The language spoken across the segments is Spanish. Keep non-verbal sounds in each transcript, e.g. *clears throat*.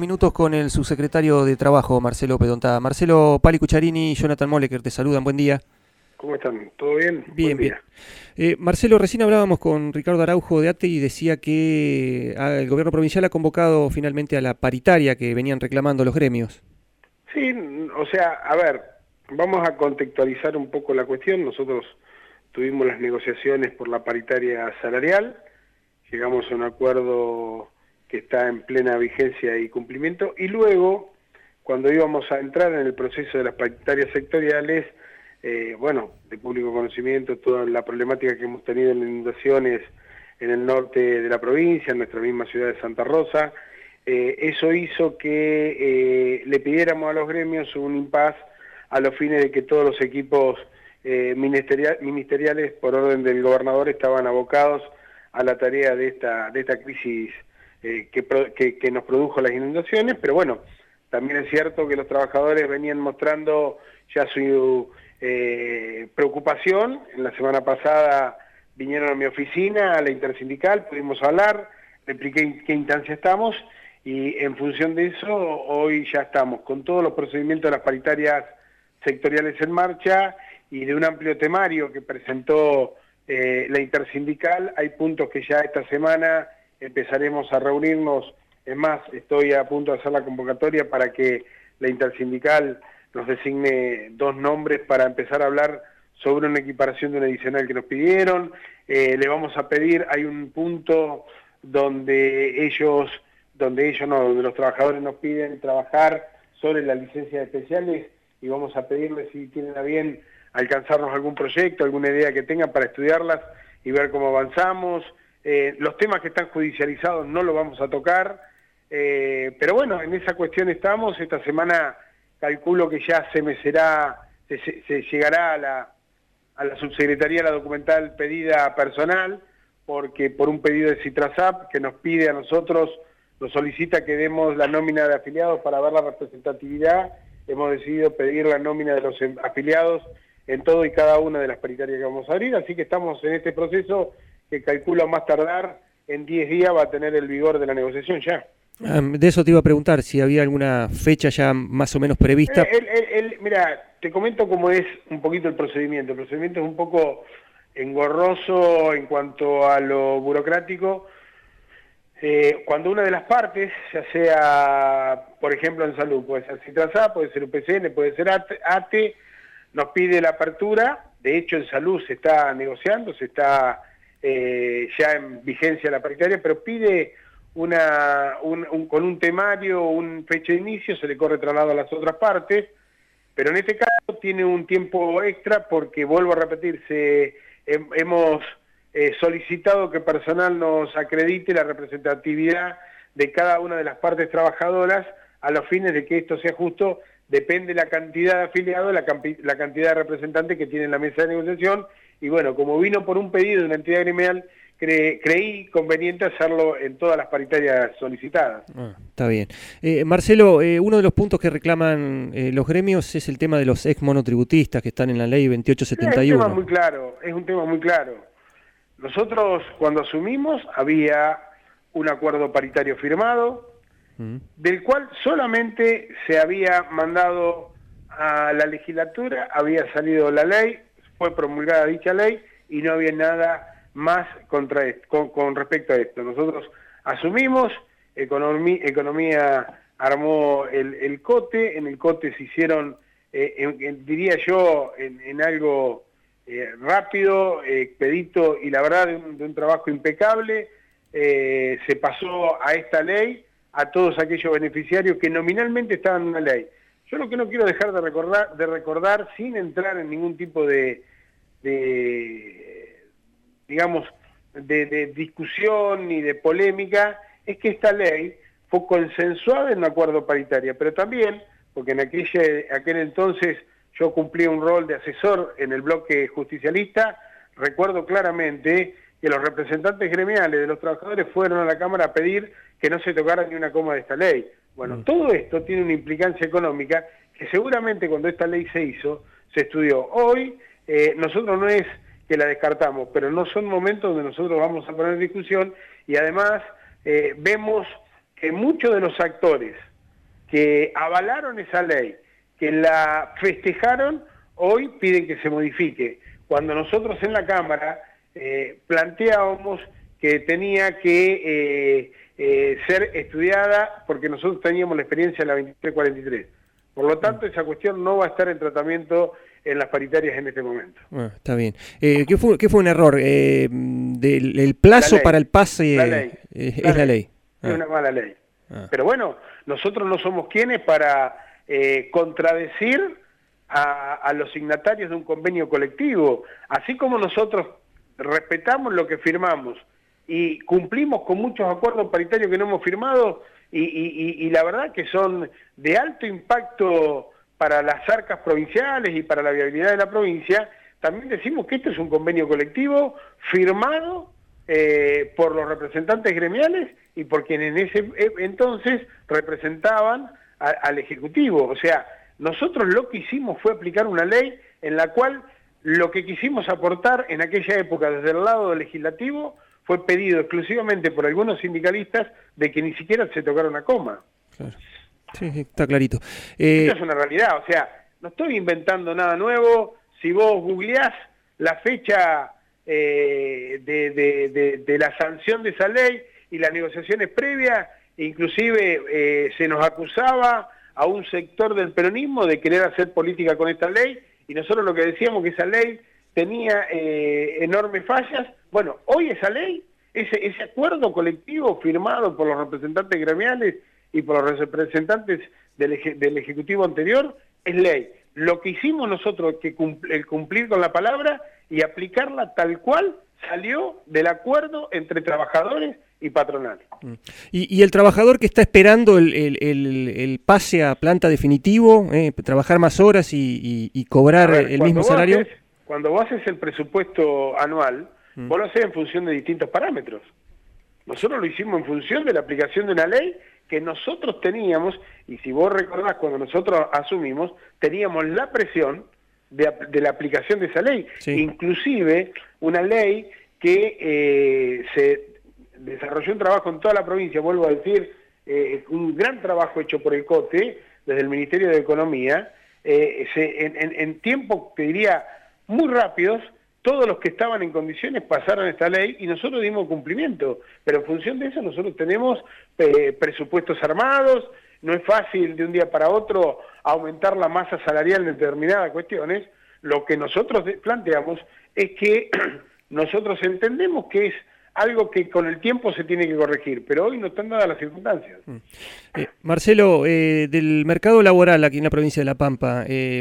Minutos con el subsecretario de Trabajo, Marcelo Pedontada. Marcelo Pali Cucharini y Jonathan Moleker te saludan. Buen día. ¿Cómo están? ¿Todo bien? Bien, bien. Eh, Marcelo, recién hablábamos con Ricardo Araujo de ATE y decía que ah, el gobierno provincial ha convocado finalmente a la paritaria que venían reclamando los gremios. Sí, o sea, a ver, vamos a contextualizar un poco la cuestión. Nosotros tuvimos las negociaciones por la paritaria salarial, llegamos a un acuerdo que está en plena vigencia y cumplimiento, y luego, cuando íbamos a entrar en el proceso de las paritarias sectoriales, eh, bueno, de público conocimiento, toda la problemática que hemos tenido en inundaciones en el norte de la provincia, en nuestra misma ciudad de Santa Rosa, eh, eso hizo que eh, le pidiéramos a los gremios un impas a los fines de que todos los equipos ministeriales, por orden del gobernador, estaban abocados a la tarea de esta, de esta crisis eh, que, nos produjo las inundaciones, pero bueno, también es cierto que los trabajadores venían mostrando ya su eh, preocupación. En la semana pasada vinieron a mi oficina, a la intersindical, pudimos hablar, le expliqué en qué instancia estamos y en función de eso hoy ya estamos con todos los procedimientos de las paritarias sectoriales en marcha y de un amplio temario que presentó eh, la intersindical. Hay puntos que ya esta semana empezaremos a reunirnos. Es más, estoy a punto de hacer la convocatoria para que la intersindical nos designe dos nombres para empezar a hablar sobre una equiparación de un adicional que nos pidieron. Eh, le vamos a pedir, hay un punto donde ellos, donde ellos no, donde los trabajadores nos piden trabajar sobre las licencias especiales y vamos a pedirles si tienen a bien alcanzarnos algún proyecto, alguna idea que tengan para estudiarlas y ver cómo avanzamos. Eh, los temas que están judicializados no los vamos a tocar, eh, pero bueno, en esa cuestión estamos. Esta semana calculo que ya se me será, se, llegará a la, a la subsecretaría la documental pedida personal, porque por un pedido de Citrasap que nos pide a nosotros, nos solicita que demos la nómina de afiliados para ver la representatividad, hemos decidido pedir la nómina de los afiliados en todo y cada una de las paritarias que vamos a abrir, así que estamos en este proceso que calcula más tardar en 10 días va a tener el vigor de la negociación ya. Ah, de eso te iba a preguntar, si había alguna fecha ya más o menos prevista. Eh, mira, te comento cómo es un poquito el procedimiento. El procedimiento es un poco engorroso en cuanto a lo burocrático. Eh, cuando una de las partes, ya sea, por ejemplo, en salud, puede ser Citrasá, puede ser UPCN, puede ser ATE, nos pide la apertura. De hecho, en salud se está negociando, se está eh, ya en vigencia la paritaria, pero pide una, con un temario, un fecha de inicio, se le corre traslado a las otras partes, pero en este caso tiene un tiempo extra porque, vuelvo a repetirse, hemos eh, solicitado que personal nos acredite la representatividad de cada una de las partes trabajadoras a los fines de que esto sea justo, depende la cantidad de afiliados, la, la cantidad de representantes que tiene la mesa de negociación y bueno, como vino por un pedido de una entidad gremial, creí conveniente hacerlo en todas las paritarias solicitadas. Ah, está bien. Eh, Marcelo, eh, uno de los puntos que reclaman eh, los gremios es el tema de los ex monotributistas que están en la ley 2871. Es un tema muy claro, es un tema muy claro. Nosotros cuando asumimos había un acuerdo paritario firmado, mm. del cual solamente se había mandado a la legislatura, había salido la ley, fue promulgada dicha ley y no había nada más contra esto, con, respecto a esto. Nosotros asumimos, economía, armó el, COTE, en el COTE se hicieron, eh, diría yo, en, algo eh, rápido, expedito y la verdad de un, trabajo impecable, eh, se pasó a esta ley a todos aquellos beneficiarios que nominalmente estaban en una ley. Yo lo que no quiero dejar de recordar, de recordar sin entrar en ningún tipo de, digamos, de, discusión ni de polémica, es que esta ley fue consensuada en un acuerdo paritario, pero también, porque en aquel entonces yo cumplí un rol de asesor en el bloque justicialista, recuerdo claramente que los representantes gremiales de los trabajadores fueron a la Cámara a pedir que no se tocara ni una coma de esta ley. Bueno, mm. todo esto tiene una implicancia económica que seguramente cuando esta ley se hizo, se estudió. Hoy eh, nosotros no es que la descartamos, pero no son momentos donde nosotros vamos a poner discusión y además eh, vemos que muchos de los actores que avalaron esa ley, que la festejaron, hoy piden que se modifique. Cuando nosotros en la Cámara eh, planteábamos que tenía que ser estudiada porque nosotros teníamos la experiencia de la 2343. Por lo tanto, esa cuestión no va a estar en tratamiento en las paritarias en este momento. Ah, está bien. ¿qué, fue, ¿qué, fue, un error? Del, ¿El plazo para el pase es la ley? Es una mala ley. Ah. Pero bueno, nosotros no somos quienes para contradecir a, los signatarios de un convenio colectivo. Así como nosotros respetamos lo que firmamos y cumplimos con muchos acuerdos paritarios que no hemos firmado y, la verdad que son de alto impacto para las arcas provinciales y para la viabilidad de la provincia, también decimos que esto es un convenio colectivo firmado eh, por los representantes gremiales y por quienes en ese eh, entonces representaban al Ejecutivo. O sea, nosotros lo que hicimos fue aplicar una ley en la cual lo que quisimos aportar en aquella época desde el lado legislativo fue pedido exclusivamente por algunos sindicalistas de que ni siquiera se tocara una coma. Sí, está clarito. Eh... es una realidad, o sea, no estoy inventando nada nuevo. Si vos googleás la fecha eh, de, la sanción de esa ley y las negociaciones previas, inclusive eh, se nos acusaba a un sector del peronismo de querer hacer política con esta ley y nosotros lo que decíamos que esa ley tenía eh, enormes fallas. Bueno, hoy esa ley, ese, ese acuerdo colectivo firmado por los representantes gremiales y por los representantes del, del Ejecutivo anterior es ley. Lo que hicimos nosotros, que el cumplir con la palabra y aplicarla tal cual, salió del acuerdo entre trabajadores y patronal. Mm. ¿Y, el trabajador que está esperando el, pase a planta definitivo, eh, trabajar más horas y, cobrar el mismo salario? cuando vos haces el presupuesto anual, mm. vos lo haces en función de distintos parámetros. Nosotros lo hicimos en función de la aplicación de una ley que nosotros teníamos, y si vos recordás, cuando nosotros asumimos, teníamos la presión de, la aplicación de esa ley. Inclusive una ley que eh, se desarrolló un trabajo en toda la provincia, vuelvo a decir, eh, un gran trabajo hecho por el COTE, desde el Ministerio de Economía, eh, en, en, tiempos, te diría, muy rápidos, todos los que estaban en condiciones pasaron esta ley y nosotros dimos cumplimiento. Pero en función de eso nosotros tenemos eh, presupuestos armados, no es fácil de un día para otro aumentar la masa salarial en determinadas cuestiones. Lo que nosotros planteamos es que *clears throat* nosotros entendemos que es algo que con el tiempo se tiene que corregir, pero hoy no están dadas las circunstancias. Mm. Eh, Marcelo, eh, del mercado laboral aquí en la provincia de La Pampa, eh,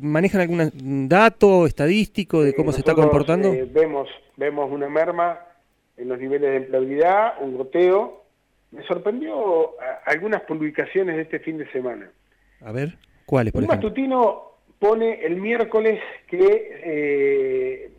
¿manejan algún dato estadístico de cómo se está comportando? vemos, vemos una merma en los niveles de empleabilidad, un goteo. Me sorprendió algunas publicaciones de este fin de semana. A ver, ¿cuáles, por un matutino pone el miércoles que eh,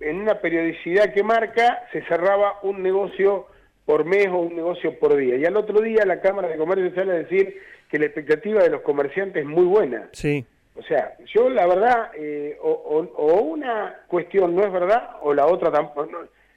en una periodicidad que marca se cerraba un negocio por mes o un negocio por día. Y al otro día la Cámara de Comercio sale a decir que la expectativa de los comerciantes es muy buena. Sí. O sea, yo la verdad, eh, o, una cuestión no es verdad o la otra tampoco.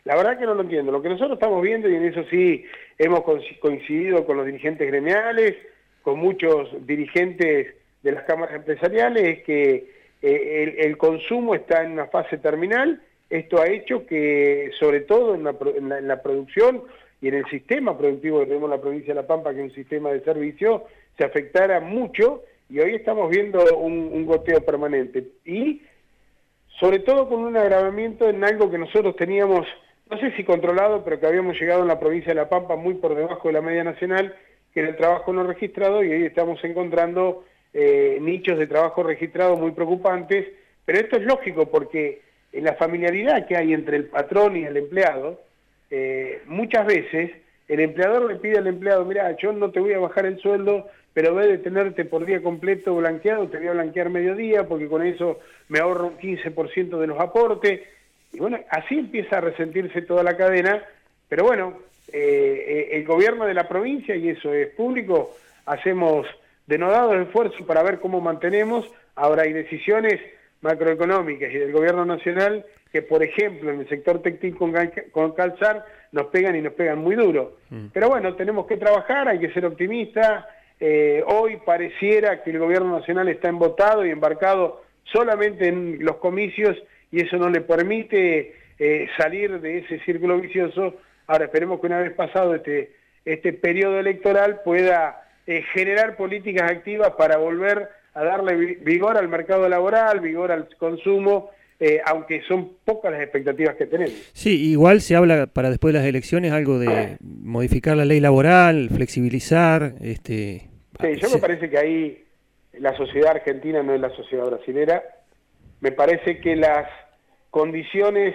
la verdad que no lo entiendo. Lo que nosotros estamos viendo, y en eso sí hemos coincidido con los dirigentes gremiales, con muchos dirigentes de las cámaras empresariales es que eh, el, consumo está en una fase terminal. Esto ha hecho que, sobre todo en la, producción y en el sistema productivo que tenemos en la provincia de La Pampa, que es un sistema de servicio, se afectara mucho y hoy estamos viendo un, goteo permanente. Y sobre todo con un agravamiento en algo que nosotros teníamos, no sé si controlado, pero que habíamos llegado en la provincia de La Pampa muy por debajo de la media nacional, que era el trabajo no registrado, y hoy estamos encontrando eh, nichos de trabajo registrados muy preocupantes, pero esto es lógico porque en la familiaridad que hay entre el patrón y el empleado, eh, muchas veces el empleador le pide al empleado, mira, yo no te voy a bajar el sueldo, pero voy a tenerte por día completo blanqueado, te voy a blanquear mediodía porque con eso me ahorro un 15% de los aportes. Y bueno, así empieza a resentirse toda la cadena, pero bueno, eh, el gobierno de la provincia, y eso es público, hacemos denodado el esfuerzo para ver cómo mantenemos, ahora hay decisiones macroeconómicas y del gobierno nacional que, por ejemplo, en el sector textil con, con calzar nos pegan y nos pegan muy duro. Mm. Pero bueno, tenemos que trabajar, hay que ser optimistas, eh, hoy pareciera que el gobierno nacional está embotado y embarcado solamente en los comicios y eso no le permite eh, salir de ese círculo vicioso. Ahora esperemos que una vez pasado este, este periodo electoral pueda eh, generar políticas activas para volver a darle vigor al mercado laboral, vigor al consumo eh, aunque son pocas las expectativas que tenemos. Sí, igual se habla para después de las elecciones algo de modificar la ley laboral, flexibilizar. Este, sí, yo me parece que ahí la sociedad argentina no es la sociedad brasilera. Me parece que las condiciones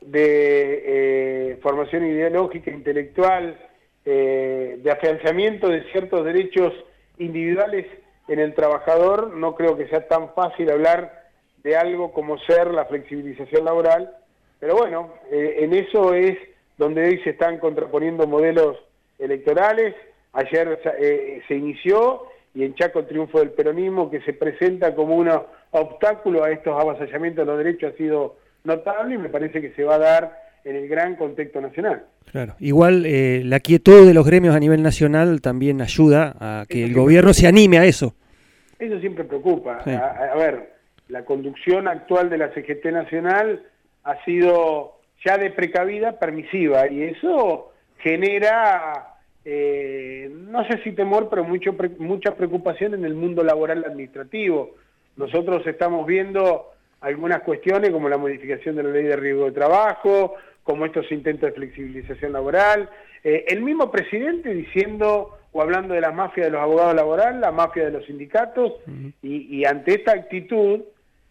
de eh, formación ideológica, intelectual, eh, de afianzamiento de ciertos derechos individuales en el trabajador, no creo que sea tan fácil hablar de algo como ser la flexibilización laboral, pero bueno, eh, en eso es donde hoy se están contraponiendo modelos electorales, ayer eh, se inició y en Chaco el triunfo del peronismo que se presenta como un obstáculo a estos avasallamientos de los derechos ha sido notable y me parece que se va a dar en el gran contexto nacional. Claro, igual eh, la quietud de los gremios a nivel nacional también ayuda a que el gobierno se anime a eso. Eso siempre preocupa. a ver, la conducción actual de la CGT Nacional ha sido ya de precavida permisiva y eso genera, eh, no sé si temor, pero mucho, mucha preocupación en el mundo laboral administrativo. Nosotros estamos viendo algunas cuestiones como la modificación de la ley de riesgo de trabajo, como estos intentos de flexibilización laboral. Eh, el mismo presidente diciendo o hablando de la mafia de los abogados laborales, la mafia de los sindicatos, y ante esta actitud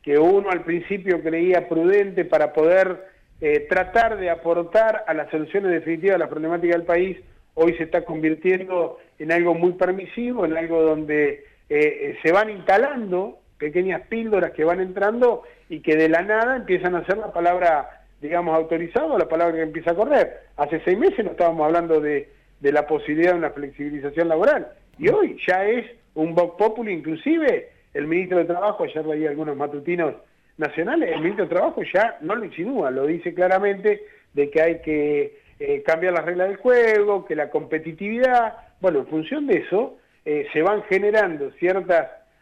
que uno al principio creía prudente para poder eh, tratar de aportar a las soluciones definitivas de la problemática del país, hoy se está convirtiendo en algo muy permisivo, en algo donde eh, se van instalando pequeñas píldoras que van entrando y que de la nada empiezan a ser la palabra, digamos, autorizada, la palabra que empieza a correr. Hace seis meses no estábamos hablando de, de la posibilidad de una flexibilización laboral y hoy ya es un Vox Populi inclusive el ministro de Trabajo, ayer leí algunos matutinos nacionales, el ministro de Trabajo ya no lo insinúa, lo dice claramente de que hay que eh, cambiar las reglas del juego, que la competitividad, bueno, en función de eso eh, se van generando ciertos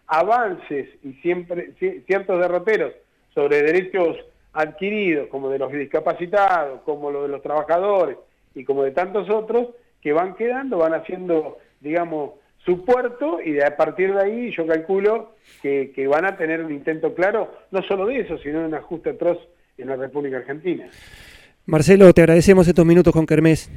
avances y siempre ciertos derroteros sobre derechos adquiridos, como de los discapacitados, como lo de los trabajadores y como de tantos otros, que van quedando, van haciendo, digamos, su puerto y a partir de ahí yo calculo que, van a tener un intento claro, no solo de eso, sino de un ajuste atroz en la República Argentina. Marcelo, te agradecemos estos minutos con Kermés.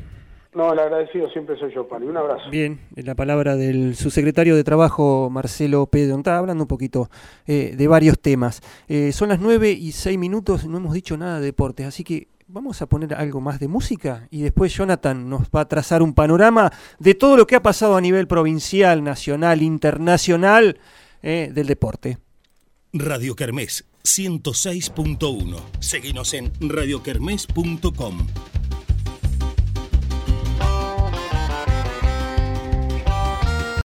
No, el agradecido siempre soy yo, Pani. Un abrazo. Bien, la palabra del subsecretario de Trabajo, Marcelo Pedro. Está hablando un poquito eh, de varios temas. Eh, son las nueve y seis minutos, no hemos dicho nada de deportes, así que vamos a poner algo más de música y después Jonathan nos va a trazar un panorama de todo lo que ha pasado a nivel provincial, nacional, internacional eh, del deporte. Radio Kermés 106.1. Seguimos en radiokermés.com.